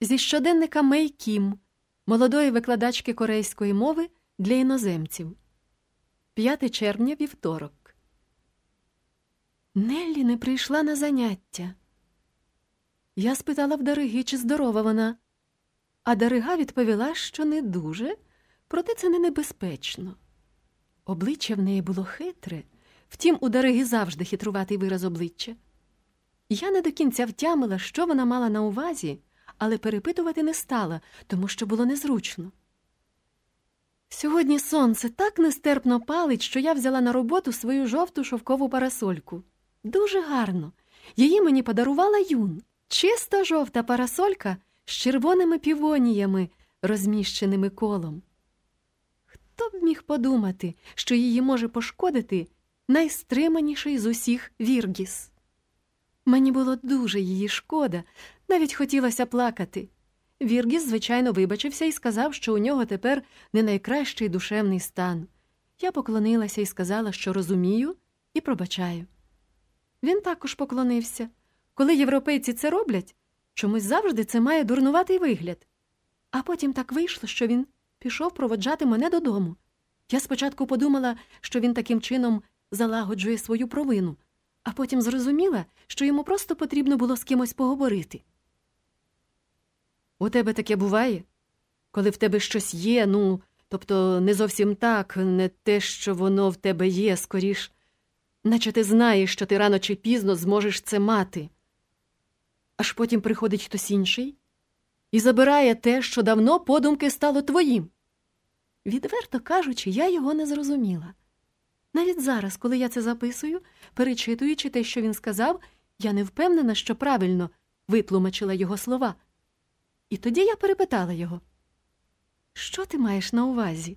Зі щоденника Мей Кім, молодої викладачки корейської мови для іноземців. 5 червня вівторок. Неллі не прийшла на заняття. Я спитала в Дариги, чи здорова вона, а Дарига відповіла, що не дуже, проте це не небезпечно. Обличчя в неї було хитре, втім, у Дариги завжди хитруватий вираз обличчя. Я не до кінця втямила, що вона мала на увазі, але перепитувати не стала, тому що було незручно. Сьогодні сонце так нестерпно палить, що я взяла на роботу свою жовту шовкову парасольку. Дуже гарно. Її мені подарувала юн. Чиста жовта парасолька з червоними півоніями, розміщеними колом. Хто б міг подумати, що її може пошкодити найстриманіший з усіх Віргіс? Мені було дуже її шкода, навіть хотілося плакати. Віргіс, звичайно, вибачився і сказав, що у нього тепер не найкращий душевний стан. Я поклонилася і сказала, що розумію і пробачаю. Він також поклонився. Коли європейці це роблять, чомусь завжди це має дурнуватий вигляд. А потім так вийшло, що він пішов проводжати мене додому. Я спочатку подумала, що він таким чином залагоджує свою провину, а потім зрозуміла, що йому просто потрібно було з кимось поговорити. У тебе таке буває? Коли в тебе щось є, ну, тобто не зовсім так, не те, що воно в тебе є, скоріш, наче ти знаєш, що ти рано чи пізно зможеш це мати. Аж потім приходить хтось інший і забирає те, що давно подумки стало твоїм. Відверто кажучи, я його не зрозуміла. Навіть зараз, коли я це записую, перечитуючи те, що він сказав, я не впевнена, що правильно витлумачила його слова. І тоді я перепитала його, що ти маєш на увазі?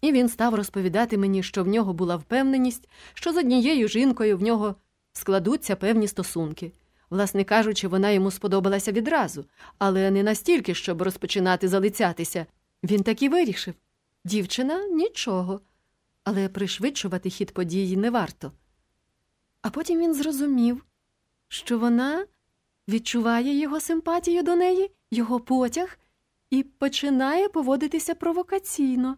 І він став розповідати мені, що в нього була впевненість, що з однією жінкою в нього складуться певні стосунки. Власне кажучи, вона йому сподобалася відразу, але не настільки, щоб розпочинати залицятися. Він так і вирішив дівчина нічого, але пришвидшувати хід події не варто. А потім він зрозумів, що вона відчуває його симпатію до неї, його потяг і починає поводитися провокаційно.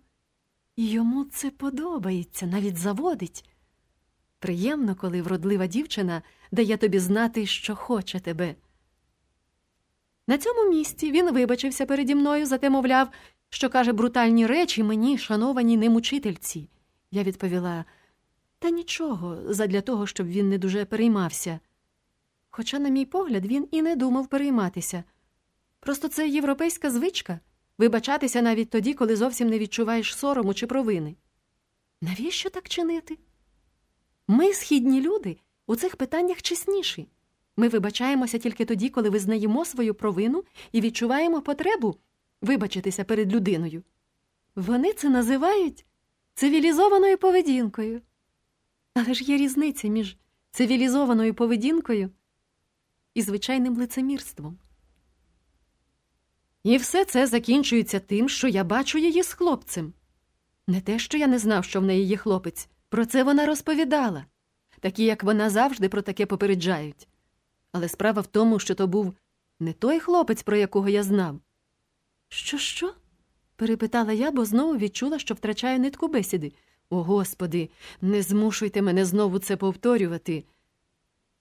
І йому це подобається, навіть заводить. Приємно, коли вродлива дівчина дає тобі знати, що хоче тебе. На цьому місці він вибачився переді мною, зате мовляв, що каже брутальні речі мені, шанованій ним учительці. Я відповіла та нічого, задля того, щоб він не дуже переймався. Хоча, на мій погляд, він і не думав перейматися. Просто це європейська звичка вибачатися навіть тоді, коли зовсім не відчуваєш сорому чи провини. Навіщо так чинити? Ми, східні люди, у цих питаннях чесніші. Ми вибачаємося тільки тоді, коли визнаємо свою провину і відчуваємо потребу вибачитися перед людиною. Вони це називають цивілізованою поведінкою. Але ж є різниця між цивілізованою поведінкою і звичайним лицемірством. І все це закінчується тим, що я бачу її з хлопцем. Не те, що я не знав, що в неї є хлопець, про це вона розповідала, такі, як вона завжди про таке попереджають. Але справа в тому, що то був не той хлопець, про якого я знав. Що, що? Перепитала я, бо знову відчула, що втрачаю нитку бесіди. О, Господи, не змушуйте мене знову це повторювати.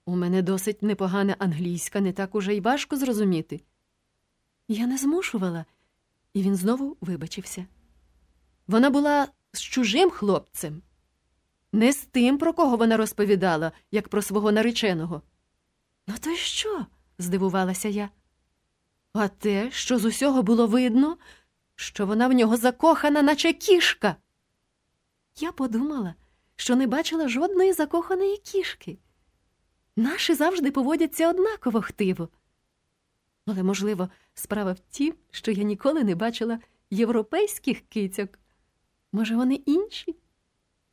У мене досить непогана англійська, не так уже й важко зрозуміти. Я не змушувала, і він знову вибачився. Вона була з чужим хлопцем, не з тим, про кого вона розповідала, як про свого нареченого. Ну, то й що? здивувалася я. А те, що з усього було видно, що вона в нього закохана, наче кішка. Я подумала, що не бачила жодної закоханої кішки. Наші завжди поводяться однаково хтиво. Але, можливо, справа в тім, що я ніколи не бачила європейських кицьок. Може, вони інші?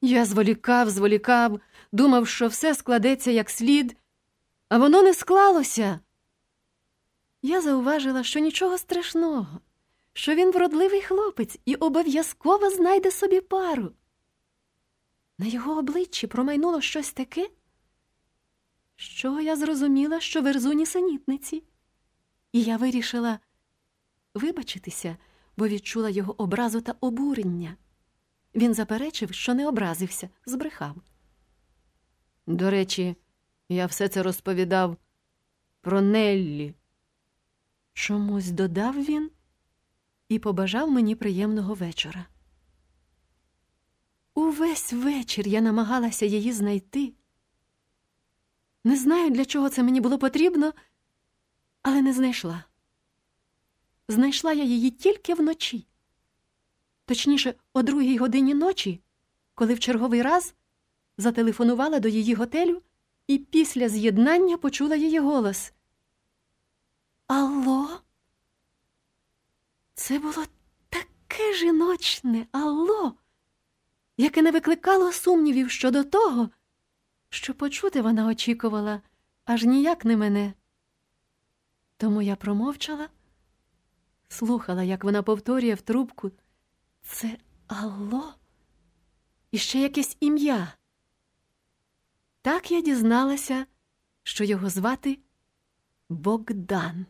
Я зволікав, зволікав, думав, що все складеться як слід, а воно не склалося. Я зауважила, що нічого страшного, що він вродливий хлопець і обов'язково знайде собі пару. На його обличчі промайнуло щось таке, що я зрозуміла, що верзу нісенітниці. і я вирішила вибачитися, бо відчула його образу та обурення. Він заперечив, що не образився, збрехав. До речі, я все це розповідав про Неллі. Чомусь додав він і побажав мені приємного вечора. Увесь вечір я намагалася її знайти. Не знаю, для чого це мені було потрібно, але не знайшла. Знайшла я її тільки вночі. Точніше, о другій годині ночі, коли в черговий раз зателефонувала до її готелю і після з'єднання почула її голос. Алло? Це було таке жіночне алло, яке не викликало сумнівів щодо того, що почути вона очікувала аж ніяк не мене. Тому я промовчала, слухала, як вона повторює в трубку це алло і ще якесь ім'я. Так я дізналася, що його звати Богдан.